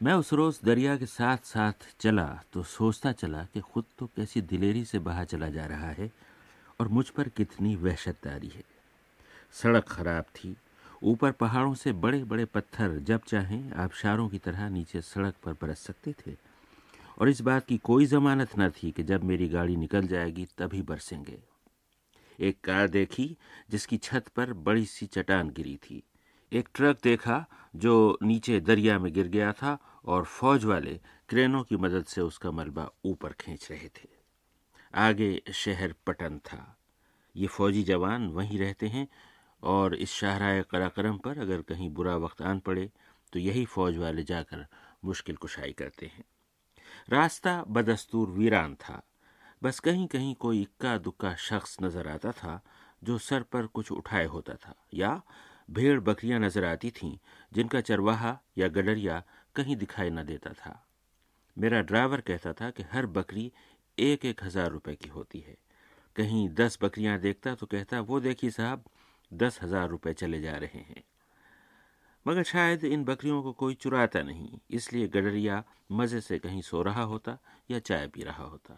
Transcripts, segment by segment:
میں اس روز دریا کے ساتھ ساتھ چلا تو سوچتا چلا کہ خود تو کیسی دلیری سے بہا چلا جا رہا ہے اور مجھ پر کتنی وحشت داری ہے۔ سڑک خراب تھی۔ اوپر پہاڑوں سے بڑے بڑے پتھر جب چاہیں آبشاروں کی طرح نیچے سڑک پر برس سکتے تھے۔ اور اس بات کی کوئی ضمانت نہ تھی کہ جب میری گاڑی نکل جائے گی تبھی برسیں گے۔ ایک کار دیکھی جس کی چھت پر بڑی سی چٹان گری تھی۔ ایک ٹرک دیکھا جو نیچے دریا میں گر گیا تھا اور فوج والے کرینوں کی مدد سے اس کا ملبہ اوپر کھینچ رہے تھے۔ آگے شہر پٹن تھا۔ یہ فوجی جوان وہیں رہتے ہیں اور اس شاہراہ قراقرم پر اگر کہیں برا وقت آن پڑے تو یہی فوج والے جا کر مشکل کشائی کرتے ہیں۔ راستہ بدستور ویران تھا۔ بس کہیں کہیں کوئی اکا دکا شخص نظر آتا تھا جو سر پر کچھ اٹھائے ہوتا تھا یا بھیڑ بکریاں نظر آتی تھیں جن کا چرواہا یا گڈریا کہیں دکھائی نہ دیتا تھا۔ میرا ڈرائیور کہتا تھا کہ ہر بکری ایک ایک ہزار روپے کی ہوتی ہے۔ کہیں دس بکریاں دیکھتا تو کہتا، وہ دیکھی صاحب، دس ہزار روپے چلے جا رہے ہیں۔ مگر شاید ان بکریوں کو کوئی چراتا نہیں، اس لیے گڈریا مزے سے کہیں سو رہا ہوتا یا چائے پی رہا ہوتا۔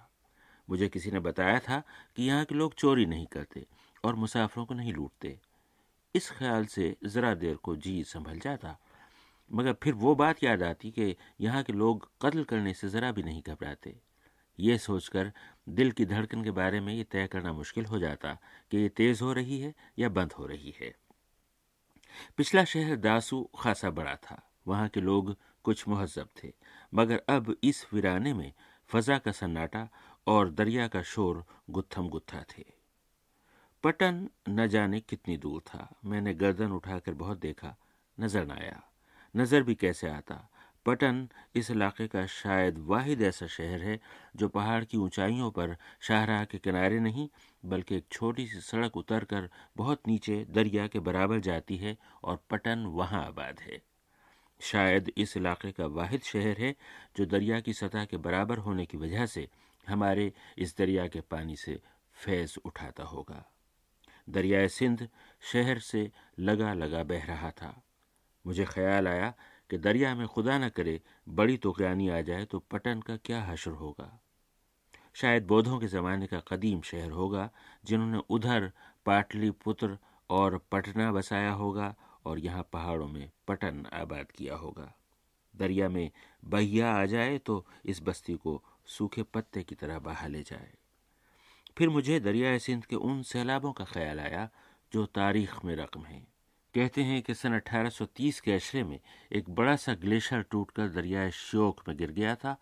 مجھے کسی نے بتایا تھا کہ یہاں کے لوگ چوری نہیں کرتے اور مسافروں کو نہیں لوٹتے۔ اس خیال سے ذرا دیر کو جی سنبھل جاتا، مگر پھر وہ بات یاد آتی کہ یہاں کے لوگ قتل کرنے سے ذرا بھی نہیں گھبراتے۔ یہ سوچ کر دل کی دھڑکن کے بارے میں یہ طے کرنا مشکل ہو جاتا کہ یہ تیز ہو رہی ہے یا بند ہو رہی ہے۔ پچھلا شہر داسو خاصا بڑا تھا، وہاں کے لوگ کچھ مہذب تھے، مگر اب اس ویرانے میں فضا کا سناٹا اور دریا کا شور گتھم گتھا تھے۔ پٹن نہ جانے کتنی دور تھا۔ میں نے گردن اٹھا کر بہت دیکھا، نظر نہ آیا۔ نظر بھی کیسے آتا؟ پٹن اس علاقے کا شاید واحد ایسا شہر ہے جو پہاڑ کی اونچائیوں پر شاہراہ کے کنارے نہیں، بلکہ ایک چھوٹی سی سڑک اتر کر بہت نیچے دریا کے برابر جاتی ہے اور پٹن وہاں آباد ہے۔ شاید اس علاقے کا واحد شہر ہے جو دریا کی سطح کے برابر ہونے کی وجہ سے ہمارے اس دریا کے پانی سے فیض اٹھاتا ہوگا۔ دریائے سندھ شہر سے لگا لگا بہ رہا تھا۔ مجھے خیال آیا کہ دریا میں خدا نہ کرے بڑی توقیانی آ جائے تو پٹن کا کیا حشر ہوگا۔ شاید بودھوں کے زمانے کا قدیم شہر ہوگا جنہوں نے ادھر پاٹلی پتر اور پٹنہ بسایا ہوگا اور یہاں پہاڑوں میں پٹن آباد کیا ہوگا۔ دریا میں بہیا آ جائے تو اس بستی کو سوکھے پتے کی طرح بہا لے جائے۔ پھر مجھے دریائے سندھ کے ان سیلابوں کا خیال آیا جو تاریخ میں رقم ہیں۔ کہتے ہیں کہ سن اٹھارہ سو تیس کے اشرے میں ایک بڑا سا گلیشر ٹوٹ کر دریائے شیوک میں گر گیا تھا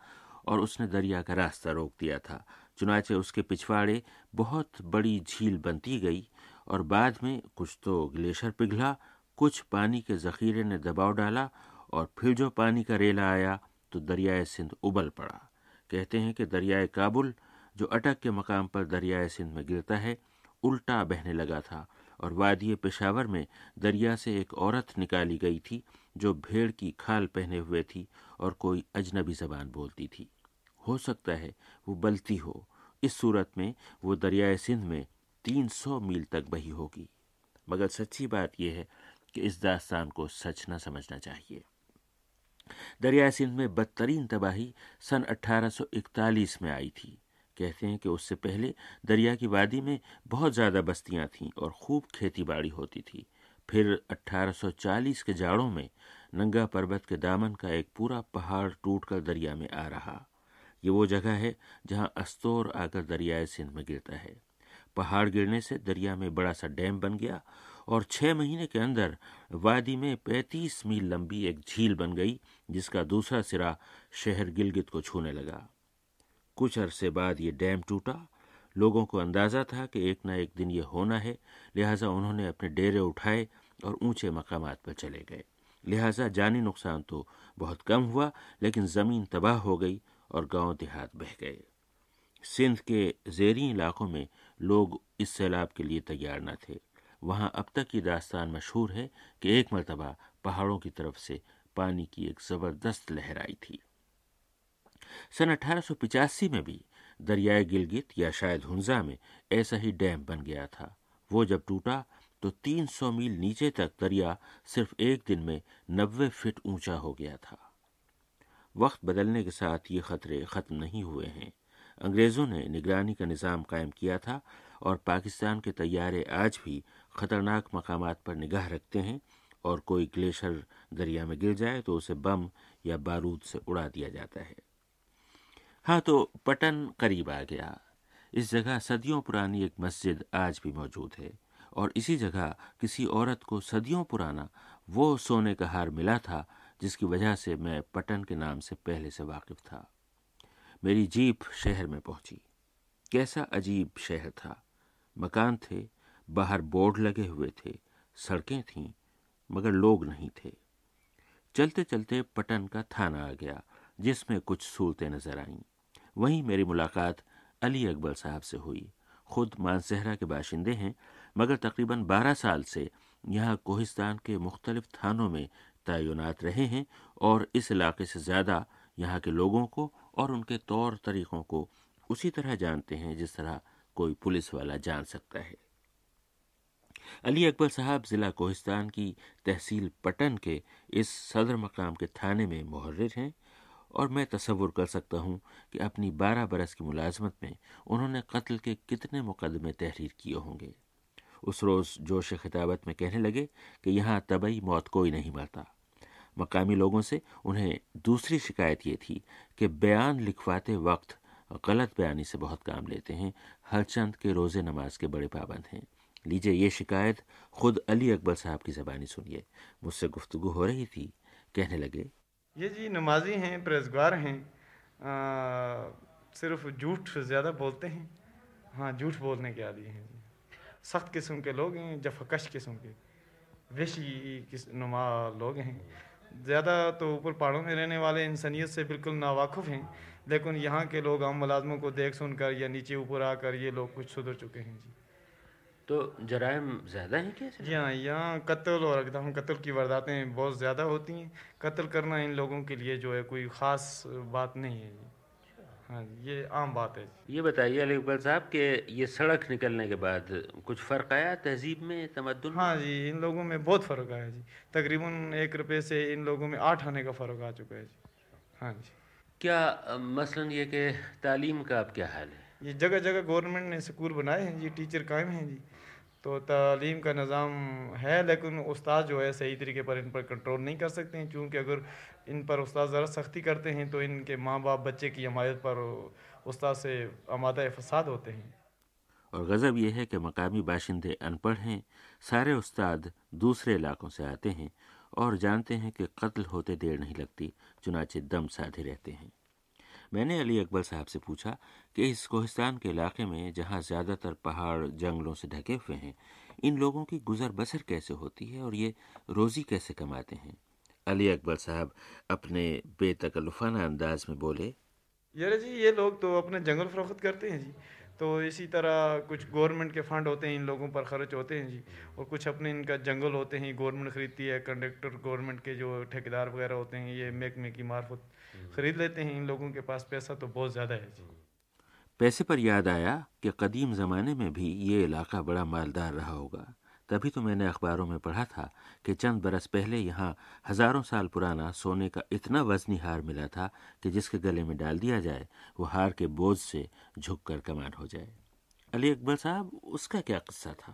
اور اس نے دریا کا راستہ روک دیا تھا۔ چنانچہ اس کے پچھواڑے بہت بڑی جھیل بنتی گئی اور بعد میں کچھ تو گلیشر پگھلا، کچھ پانی کے ذخیرے نے دباؤ ڈالا اور پھر جو پانی کا ریلا آیا تو دریائے سندھ ابل پڑا۔ کہتے ہیں کہ دریائے کابل جو اٹک کے مقام پر دریائے سندھ میں گرتا ہے، الٹا بہنے لگا تھا اور وادی پشاور میں دریا سے ایک عورت نکالی گئی تھی جو بھیڑ کی کھال پہنے ہوئے تھی اور کوئی اجنبی زبان بولتی تھی۔ ہو سکتا ہے وہ بلتی ہو، اس صورت میں وہ دریائے سندھ میں تین سو میل تک بہی ہوگی۔ مگر سچی بات یہ ہے کہ اس داستان کو سچ نہ سمجھنا چاہیے۔ دریائے سندھ میں بدترین تباہی سن اٹھارہ سو اکتالیس میں آئی تھی۔ کہتے ہیں کہ اس سے پہلے دریا کی وادی میں بہت زیادہ بستیاں تھیں اور خوب کھیتی باڑی ہوتی تھی۔ پھر اٹھارہ سو چالیس کے جاڑوں میں ننگا پربت کے دامن کا ایک پورا پہاڑ ٹوٹ کر دریا میں آ رہا۔ یہ وہ جگہ ہے جہاں استور آ کر دریائے سندھ میں گرتا ہے۔ پہاڑ گرنے سے دریا میں بڑا سا ڈیم بن گیا اور چھ مہینے کے اندر وادی میں پینتیس میل لمبی ایک جھیل بن گئی جس کا دوسرا سرا شہر گلگت کو چھونے لگا۔ کچھ عرصے بعد یہ ڈیم ٹوٹا۔ لوگوں کو اندازہ تھا کہ ایک نہ ایک دن یہ ہونا ہے، لہٰذا انہوں نے اپنے ڈیرے اٹھائے اور اونچے مقامات پر چلے گئے۔ لہٰذا جانی نقصان تو بہت کم ہوا، لیکن زمین تباہ ہو گئی اور گاؤں دیہات بہ گئے۔ سندھ کے زیریں علاقوں میں لوگ اس سیلاب کے لیے تیار نہ تھے۔ وہاں اب تک کی داستان مشہور ہے کہ ایک مرتبہ پہاڑوں کی طرف سے پانی کی ایک زبردست لہر آئی تھی۔ سن اٹھارہ سو پچاسی میں بھی دریائے گلگت یا شاید ہنزا میں ایسا ہی ڈیم بن گیا تھا۔ وہ جب ٹوٹا تو تین سو میل نیچے تک دریا صرف ایک دن میں نوے فٹ اونچا ہو گیا تھا۔ وقت بدلنے کے ساتھ یہ خطرے ختم نہیں ہوئے ہیں۔ انگریزوں نے نگرانی کا نظام قائم کیا تھا اور پاکستان کے طیارے آج بھی خطرناک مقامات پر نگاہ رکھتے ہیں اور کوئی گلیشر دریا میں گر جائے تو اسے بم یا بارود سے اڑا دیا جاتا ہے۔ ہاں تو پٹن قریب آ گیا۔ اس جگہ صدیوں پرانی ایک مسجد آج بھی موجود ہے، اور اسی جگہ کسی عورت کو صدیوں پرانا وہ سونے کا ہار ملا تھا، جس کی وجہ سے میں پٹن کے نام سے پہلے سے واقف تھا۔ میری جیپ شہر میں پہنچی۔ کیسا عجیب شہر تھا۔ مکان تھے، باہر بورڈ لگے ہوئے تھے، سڑکیں تھیں، مگر لوگ نہیں تھے۔ چلتے چلتے پٹن کا تھانہ آ گیا، جس میں کچھ صورتیں نظر آئیں۔ وہیں میری ملاقات علی اکبر صاحب سے ہوئی۔ خود مانسہرا کے باشندے ہیں، مگر تقریباً بارہ سال سے یہاں کوہستان کے مختلف تھانوں میں تعینات رہے ہیں اور اس علاقے سے زیادہ یہاں کے لوگوں کو اور ان کے طور طریقوں کو اسی طرح جانتے ہیں جس طرح کوئی پولیس والا جان سکتا ہے۔ علی اکبر صاحب ضلع کوہستان کی تحصیل پٹن کے اس صدر مقام کے تھانے میں محرر ہیں۔ اور میں تصور کر سکتا ہوں کہ اپنی بارہ برس کی ملازمت میں انہوں نے قتل کے کتنے مقدمے تحریر کیے ہوں گے۔ اس روز جوش خطابت میں کہنے لگے کہ یہاں طبعی موت کوئی نہیں مرتا مقامی لوگوں سے انہیں دوسری شکایت یہ تھی کہ بیان لکھواتے وقت غلط بیانی سے بہت کام لیتے ہیں، ہر چند کے روزے نماز کے بڑے پابند ہیں۔ لیجیے یہ شکایت خود علی اکبر صاحب کی زبانی سنیے۔ مجھ سے گفتگو ہو رہی تھی۔ کہنے لگے یہ جی نمازی ہیں پرہزگار ہیں صرف جھوٹ زیادہ بولتے ہیں۔ ہاں جھوٹ بولنے کے عادی ہیں جی۔ سخت قسم کے لوگ ہیں جفکش قسم کے۔ ویشی نما لوگ ہیں۔ زیادہ تو اوپر پہاڑوں میں رہنے والے انسانیت سے بالکل ناواقف ہیں، لیکن یہاں کے لوگ عام ملازموں کو دیکھ سن کر یا نیچے اوپر آ کر یہ لوگ کچھ سدھر چکے ہیں جی۔ تو جرائم زیادہ ہیں کیا جی ہاں یہاں قتل اور اقدام قتل کی وارداتیں بہت زیادہ ہوتی ہیں۔ قتل کرنا ان لوگوں کے لیے جو ہے کوئی خاص بات نہیں ہے۔ جی ہاں جی یہ عام بات ہے۔ یہ بتائیے علی اقبال صاحب کہ یہ سڑک نکلنے کے بعد کچھ فرق آیا تہذیب میں تمدن ہاں جی ان لوگوں میں بہت فرق آیا جی۔ تقریباً ایک روپے سے ان لوگوں میں آٹھ آنے کا فرق آ چکا ہے جی۔ ہاں جی۔ کیا مثلاً یہ کہ تعلیم کا اب کیا حال ہے؟ یہ جگہ جگہ گورنمنٹ نے اسکول بنائے ہیں جی ٹیچر قائم ہیں جی۔ تو تعلیم کا نظام ہے، لیکن استاد جو ہے صحیح طریقے پر ان پر کنٹرول نہیں کر سکتے ہیں۔ چونکہ اگر ان پر استاد ذرا سختی کرتے ہیں تو ان کے ماں باپ، بچے کی حمایت پر استاد سے آمادہ فساد ہوتے ہیں۔ اور غضب یہ ہے کہ مقامی باشندے ان پڑھ ہیں، سارے استاد دوسرے علاقوں سے آتے ہیں اور جانتے ہیں کہ قتل ہوتے دیر نہیں لگتی، چنانچہ دم سادھے رہتے ہیں۔ میں نے علی اکبر صاحب سے پوچھا کہ اس کوہستان کے علاقے میں جہاں زیادہ تر پہاڑ جنگلوں سے ڈھکے ہوئے ہیں، ان لوگوں کی گزر بسر کیسے ہوتی ہے اور یہ روزی کیسے کماتے ہیں؟ علی اکبر صاحب اپنے بے تکلفانہ انداز میں بولے یار جی یہ لوگ تو اپنے جنگل فروخت کرتے ہیں جی۔ تو اسی طرح کچھ گورنمنٹ کے فنڈ ہوتے ہیں، ان لوگوں پر خرچ ہوتے ہیں جی۔ اور کچھ اپنے ان کا جنگل ہوتے ہیں گورنمنٹ خریدتی ہے کنڈکٹر گورنمنٹ کے جو ٹھیکیدار وغیرہ ہوتے ہیں، یہ محکمے کی مارفت خرید لیتے ہیں ان لوگوں کے پاس پیسہ تو بہت زیادہ ہے جی۔ پیسے پر یاد آیا کہ قدیم زمانے میں بھی یہ علاقہ بڑا مالدار رہا ہوگا۔ تبھی تو میں نے اخباروں میں پڑھا تھا کہ چند برس پہلے یہاں ہزاروں سال پرانا سونے کا اتنا وزنی ہار ملا تھا کہ جس کے گلے میں ڈال دیا جائے، وہ ہار کے بوجھ سے جھک کر کمان ہو جائے۔ علی اکبر صاحب، اس کا کیا قصہ تھا؟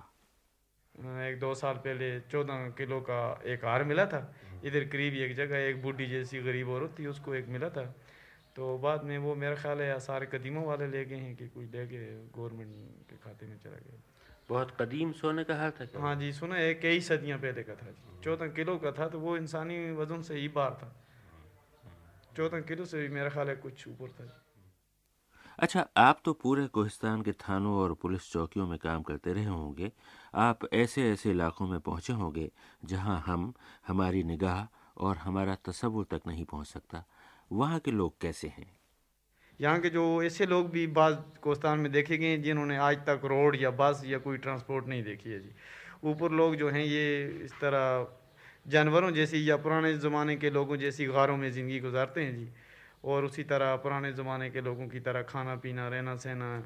ایک دو سال پہلے چودہ کلو کا ایک ہار ملا تھا۔ ادھر قریب ایک جگہ ایک بوڈھی جیسی غریب عورت تھی اس کو ایک ملا تھا۔ تو بعد میں وہ میرا خیال ہے سارے قدیموں والے لے گئے ہیں کہ کوئی لے گئے گورنمنٹ کے کھاتے میں چلا گیا۔ بہت قدیم سونے کا ہار تھا ہاں جی سنا ہے کئی صدیاں پہلے کا تھا۔ جی چودہ کلو کا تھا تو وہ انسانی وزن سے ہی بار تھا۔ چودہ کلو سے بھی میرا خیال ہے کچھ اوپر تھا۔ جی اچھا آپ تو پورے کوہستان کے تھانوں اور پولیس چوکیوں میں کام کرتے رہے ہوں گے۔ آپ ایسے ایسے علاقوں میں پہنچے ہوں گے جہاں ہم، ہماری نگاہ اور ہمارا تصور تک نہیں پہنچ سکتا۔ وہاں کے لوگ کیسے ہیں؟ یہاں کے جو ایسے لوگ بھی بعض کوستان میں دیکھے گئے ہیں جنہوں نے آج تک روڈ یا بس یا کوئی ٹرانسپورٹ نہیں دیکھی ہے جی۔ اوپر لوگ جو ہیں یہ اس طرح جانوروں جیسی یا پرانے زمانے کے لوگوں جیسی غاروں میں زندگی گزارتے ہیں جی۔ اور اسی طرح پرانے زمانے کے لوگوں کی طرح کھانا پینا رہنا سہنا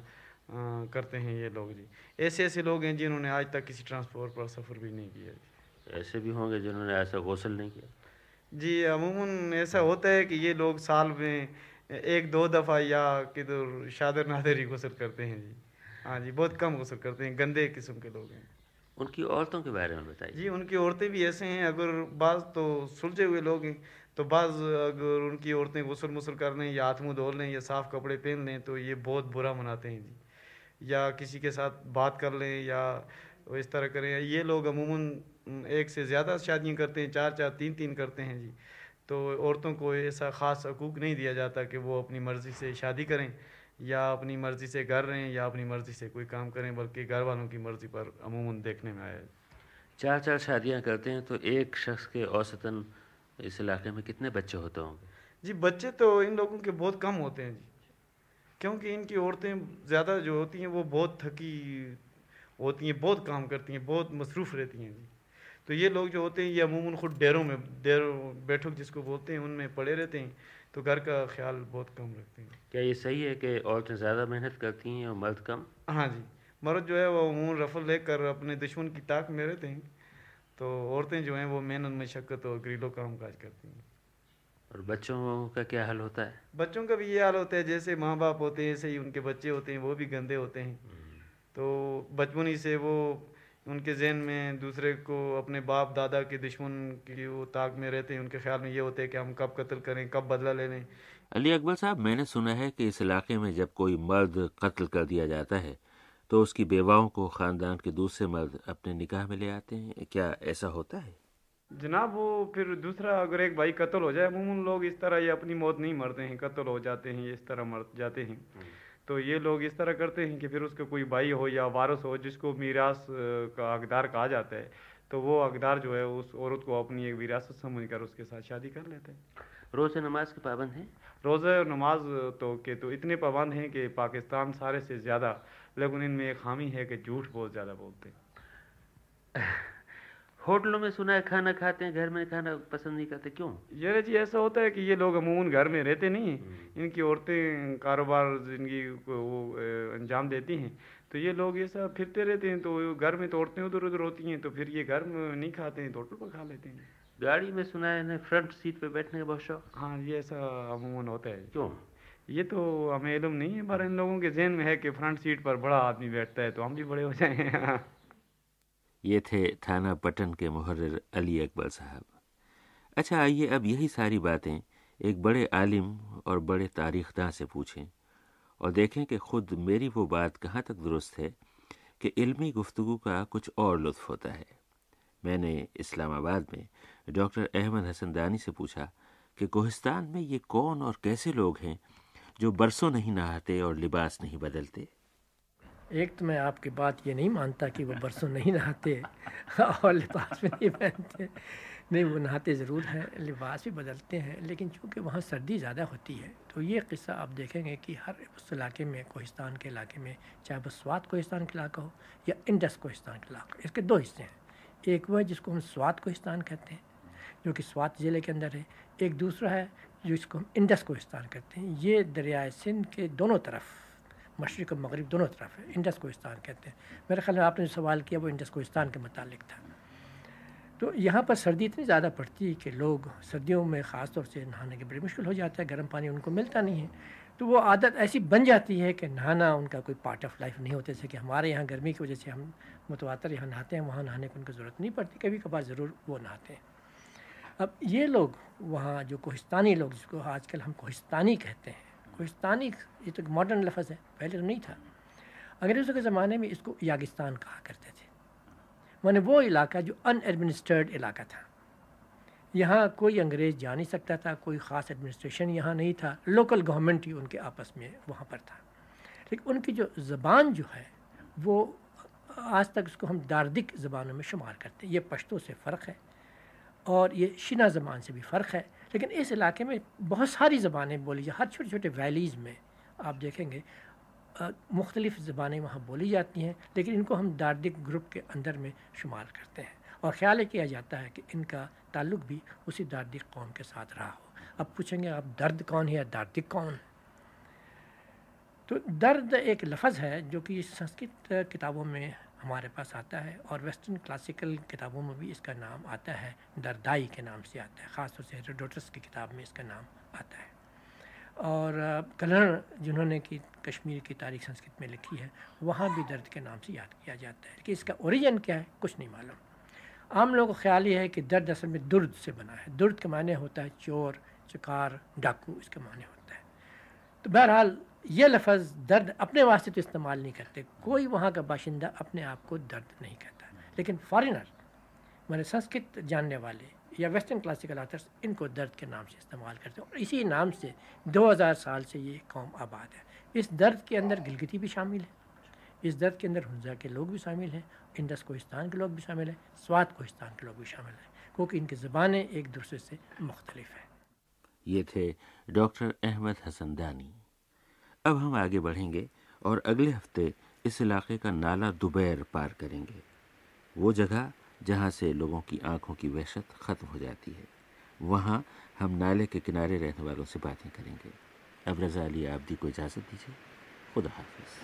کرتے ہیں یہ لوگ جی۔ ایسے ایسے لوگ ہیں جنہوں نے آج تک کسی ٹرانسپورٹ پر سفر بھی نہیں کیا جی۔ ایسے بھی ہوں گے جنہوں نے ایسا غسل نہیں کیا۔ جی عموماً ایسا ہوتا ہے کہ یہ لوگ سال میں ایک دو دفعہ یا کدھر شادر نادر ہی غسل کرتے ہیں جی۔ ہاں جی بہت کم غسل کرتے ہیں گندے قسم کے لوگ ہیں۔ ان کی عورتوں کے بارے میں بتائیے۔ جی ان کی عورتیں بھی ایسے ہیں۔ اگر بعض تو سلجھے ہوئے لوگ ہیں، تو بعض اگر ان کی عورتیں غسل مسل کر لیں یا ہاتھ منہ دھو لیں یا صاف کپڑے پہن لیں، تو یہ بہت برا مناتے ہیں جی۔ یا کسی کے ساتھ بات کر لیں یا اس طرح کریں۔ یہ لوگ عموماً ایک سے زیادہ شادیاں کرتے ہیں، چار چار تین تین کرتے ہیں جی۔ تو عورتوں کو ایسا خاص حقوق نہیں دیا جاتا کہ وہ اپنی مرضی سے شادی کریں۔ یا اپنی مرضی سے گھر رہیں یا اپنی مرضی سے کوئی کام کریں بلکہ گھر والوں کی مرضی پر عموماً دیکھنے میں آیا چار چار شادیاں کرتے ہیں تو ایک شخص کے اوسطاً اس علاقے میں کتنے بچے ہوتے ہوں گے؟ جی بچے تو ان لوگوں کے بہت کم ہوتے ہیں جی۔ کیونکہ ان کی عورتیں زیادہ جو ہوتی ہیں وہ بہت تھکی ہوتی ہیں بہت کام کرتی ہیں بہت مصروف رہتی ہیں جی۔ تو یہ لوگ جو ہوتے ہیں یہ عموماً خود ڈیروں میں ڈیروں بیٹھک جس کو بولتے ہیں ان میں پڑے رہتے ہیں تو گھر کا خیال بہت کم رکھتے ہیں۔ کیا یہ صحیح ہے کہ عورتیں زیادہ محنت کرتی ہیں اور مرد کم؟ ہاں جی مرد جو ہے وہ عموماً رفل لے کر اپنے دشمن کی طاق میں رہتے ہیں۔ تو عورتیں جو ہیں وہ محنت مشقت اور گریلو کام کاج کرتی ہیں۔ اور بچوں کا کیا حال ہوتا ہے؟ بچوں کا بھی یہ حال ہوتا ہے جیسے ماں باپ ہوتے ہیں ایسے ہی ان کے بچے ہوتے ہیں وہ بھی گندے ہوتے ہیں۔ تو بچپن ہی سے وہ ان کے ذہن میں دوسرے کو اپنے باپ دادا کے دشمن کی وہ طاق میں رہتے ہیں ان کے خیال میں یہ ہوتے ہیں کہ ہم کب قتل کریں کب بدلہ لے لیں۔ علی اکبر صاحب میں نے سنا ہے کہ اس علاقے میں جب کوئی مرد قتل کر دیا جاتا ہے تو اس کی بیواؤں کو خاندان کے دوسرے مرد اپنے نکاح میں لے آتے ہیں کیا ایسا ہوتا ہے؟ جناب وہ پھر دوسرا اگر ایک بھائی قتل ہو جائے عموماً لوگ اس طرح یہ اپنی موت نہیں مرتے ہیں قتل ہو جاتے ہیں اس طرح مر جاتے ہیں۔ تو یہ لوگ اس طرح کرتے ہیں کہ پھر اس کا کوئی بھائی ہو یا وارث ہو جس کو میراث کا حقدار کہا جاتا ہے تو وہ حقدار جو ہے اس عورت کو اپنی ایک وراثت سمجھ کر اس کے ساتھ شادی کر لیتے ہیں۔ روزہ نماز کے پابند ہیں؟ روزہ نماز تو کہ تو اتنے پابند ہیں کہ پاکستان سارے سے زیادہ لیکن ان میں ایک خامی ہے کہ جھوٹ بہت زیادہ بولتے ہیں۔ ہوٹلوں میں سنا ہے کھانا کھاتے ہیں گھر میں کھانا پسند نہیں کرتے کیوں؟ یہ جی ایسا ہوتا ہے کہ یہ لوگ عموماً گھر میں رہتے نہیں ہیں۔ ان کی عورتیں کاروبار زندگی کو وہ انجام دیتی ہیں۔ تو یہ لوگ ایسا پھرتے رہتے ہیں۔ تو گھر میں تو عورتیں ادھر ادھر ہوتی ہیں۔ تو پھر یہ گھر میں نہیں کھاتے ہیں تو ہوٹل پر کھا لیتے ہیں۔ گاڑی میں سنا ہے فرنٹ سیٹ پہ بیٹھنے کا بہت شوق۔ ہاں یہ ایسا عموماً ہوتا ہے۔ کیوں؟ یہ تو ہمیں علم نہیں ہے پر ان لوگوں کے ذہن میں ہے کہ فرنٹ سیٹ پر بڑا آدمی بیٹھتا ہے تو ہم بھی بڑے ہو جائیں۔ یہ تھے تھانہ پٹن کے محرر علی اکبر صاحب۔ اچھا آئیے اب یہی ساری باتیں ایک بڑے عالم اور بڑے تاریخ داں سے پوچھیں اور دیکھیں کہ خود میری وہ بات کہاں تک درست ہے کہ علمی گفتگو کا کچھ اور لطف ہوتا ہے۔ میں نے اسلام آباد میں ڈاکٹر احمد حسن دانی سے پوچھا کہ کوہستان میں یہ کون اور کیسے لوگ ہیں جو برسوں نہیں نہاتے اور لباس نہیں بدلتے؟ ایک تو میں آپ کی بات یہ نہیں مانتا کہ وہ برسوں نہیں نہاتے اور لباس بھی نہیں پہنتے۔ نہیں، وہ نہاتے ضرور ہیں، لباس بھی بدلتے ہیں، لیکن چونکہ وہاں سردی زیادہ ہوتی ہے، تو یہ قصہ آپ دیکھیں گے کہ ہر اس علاقے میں، کوہستان کے علاقے میں، چاہے وہ سوات کوہستان کے علاقہ ہو یا انڈس کوہستان کے علاقہ، اس کے دو حصے ہیں۔ ایک وہ ہے جس کو ہم سوات کوہستان کہتے ہیں، جو کہ سوات ضلع کے اندر ہے۔ ایک دوسرا ہے جو اس کو ہم انڈس کوہستان کہتے ہیں۔ یہ دریائے سندھ کے دونوں طرف مشرق و مغرب دونوں طرف ہے انڈس کوہستان کہتے ہیں۔ میرے خیال میں آپ نے جو سوال کیا وہ انڈس کوہستان کے متعلق تھا۔ تو یہاں پر سردی اتنی زیادہ پڑتی ہے کہ لوگ سردیوں میں خاص طور سے نہانے کی بڑی مشکل ہو جاتا ہے، گرم پانی ان کو ملتا نہیں ہے۔ تو وہ عادت ایسی بن جاتی ہے کہ نہانا ان کا کوئی پارٹ آف لائف نہیں ہوتا، جیسے کہ ہمارے یہاں گرمی کی وجہ سے ہم متواتر یہاں نہاتے ہیں، وہاں نہانے کی ان کو ضرورت نہیں پڑتی، کبھی کبھار ضرور وہ نہاتے ہیں۔ اب یہ لوگ وہاں جو کوہستانی لوگ، جس کو آج کل ہم کوہستانی کہتے ہیں کوہستانی یہ تو ماڈرن لفظ ہے، پہلے تو نہیں تھا۔ انگریزوں کے زمانے میں اس کو یاگستان کہا کرتے تھے۔ مانے وہ علاقہ جو ان ایڈمنسٹرڈ علاقہ تھا۔ یہاں کوئی انگریز جا نہیں سکتا تھا، کوئی خاص ایڈمنسٹریشن یہاں نہیں تھا۔ لوکل گورنمنٹ ہی ان کے آپس میں وہاں پر تھا۔ لیکن ان کی جو زبان جو ہے، وہ آج تک اس کو ہم داردک زبانوں میں شمار کرتے ہیں۔ یہ پشتوں سے فرق ہے اور یہ شنا زبان سے بھی فرق ہے۔ لیکن اس علاقے میں بہت ساری زبانیں بولی جا ہر چھوٹے چھوٹے ویلیز میں آپ دیکھیں گے مختلف زبانیں وہاں بولی جاتی ہیں، لیکن ان کو ہم داردک گروپ کے اندر میں شمار کرتے ہیں۔ اور خیال یہ کیا جاتا ہے کہ ان کا تعلق بھی اسی داردک قوم کے ساتھ رہا ہو۔ اب پوچھیں گے آپ، درد کون ہے یا داردک کون؟ ہے تو درد ایک لفظ ہے جو کہ سنسکرت کتابوں میں ہمارے پاس آتا ہے اور ویسٹرن کلاسیکل کتابوں میں بھی اس کا نام آتا ہے، دردائی کے نام سے آتا ہے، خاص طور سے ہیروڈوٹس کی کتاب میں اس کا نام آتا ہے۔ اور کلر جنہوں نے کی کشمیر کی تاریخ سنسکرت میں لکھی ہے، وہاں بھی درد کے نام سے یاد کیا جاتا ہے۔ کہ اس کا اوریجن کیا ہے، کچھ نہیں معلوم۔ عام لوگوں کو خیال یہ ہے کہ درد اصل میں درد سے بنا ہے۔ درد کے معنی ہوتا ہے چور، چکار، ڈاکو، اس کے معنی ہوتا ہے۔ تو بہرحال یہ لفظ درد اپنے واسطے تو استعمال نہیں کرتے۔ کوئی وہاں کا باشندہ اپنے آپ کو درد نہیں کہتا لیکن فارینر میں سنسکرت جاننے والے یا ویسٹرن کلاسیکل آتھرس ان کو درد کے نام سے استعمال کرتے ہیں۔ اور اسی نام سے دو ہزار سال سے یہ قوم آباد ہے۔ اس درد کے اندر گلگتی بھی شامل ہے۔ اس درد کے اندر ہنزا کے لوگ بھی شامل ہیں۔ انڈس کوہستان کے لوگ بھی شامل ہیں۔ سوات کوہستان کے لوگ بھی شامل ہیں۔ کیونکہ ان کی زبانیں ایک دوسرے سے مختلف ہیں۔ یہ تھے ڈاکٹر احمد حسن دانی۔ اب ہم آگے بڑھیں گے اور اگلے ہفتے اس علاقے کا نالا دوبیر پار کریں گے۔ وہ جگہ جہاں سے لوگوں کی آنکھوں کی وحشت ختم ہو جاتی ہے، وہاں ہم نالے کے کنارے رہنے والوں سے باتیں کریں گے۔ اب رضا علی آبدی کو اجازت دیجیے۔ خدا حافظ۔